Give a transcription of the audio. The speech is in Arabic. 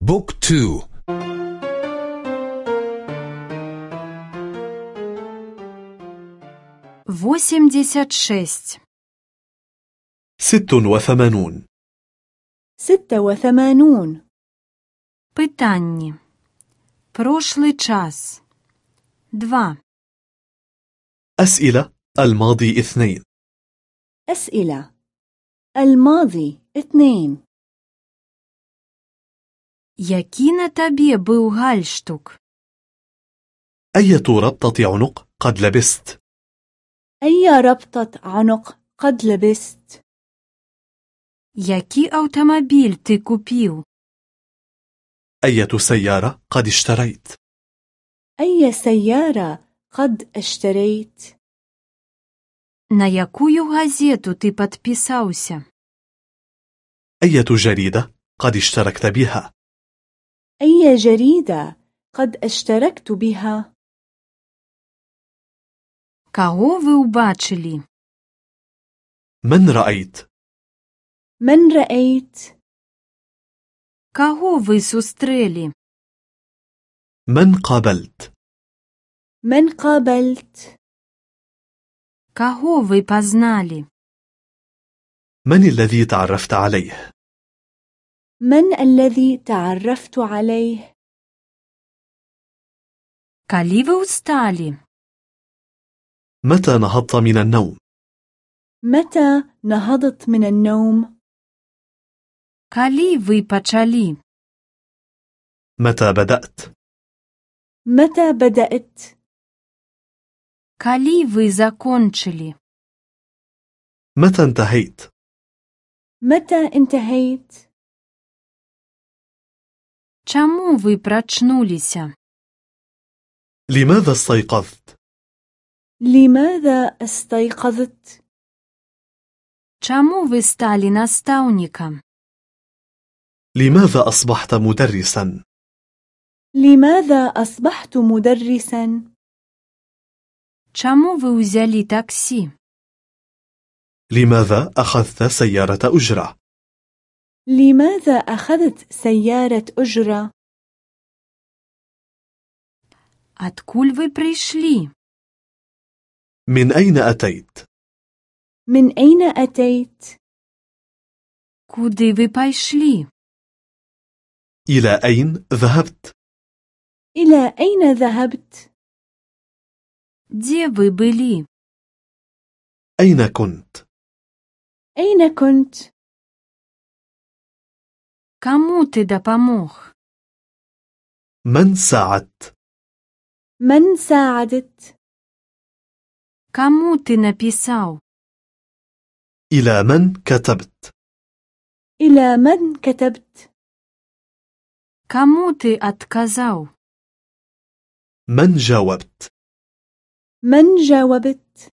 بوك تو восемьдесят шесть ست وثمانون ستة وثمانون Питанні. Прошлий час. Два. أسئلة الماضي اثنين أسئلة الماضي اثنين Який на тобі був гальштук? أية ربطة عنق قد لبست أي ربطة عنق قد لبست Який автомобіль ти купив? أية سيارة قد اشتريت أي سيارة قد اشتريت На якую газету ти підписався? أية جريدة قد اشتركت بها أي جريدة قد اشتركت بها Кого ви убачили? من رأيت من رأيت Кого ви зустріли? من قابلت من قابلت Кого ви познали? من الذي تعرفت عليه من الذي تعرفت عليه Коли ви устали? متى نهضت من النوم متى نهضت من النوم Коли ви почали? متى بدأت متى بدأت Коли ви закончили? متى انتهيت متى انتهيت Чому ви прочнулися? لماذا استيقظت لماذا استيقظت Чому ви стали наставником? لماذا أصبحت مدرسا لماذا أصبحت مدرسا Чому ви взяли таксі? لماذا أخذت سيارة أجرة لماذا أخذت سيارة أجرة Откуль ви прийшли? من أين أتيت من أين أتيت Куди ви пішли? إلى أين ذهبت إلى أين ذهبت Де ви були? أين كنت أين كنت Кому ти допомог? من ساعدت من ساعدت Кому ти написав? إلى من كتبت إلى من كتبت Кому ти отказав? من جاوبت من جاوبت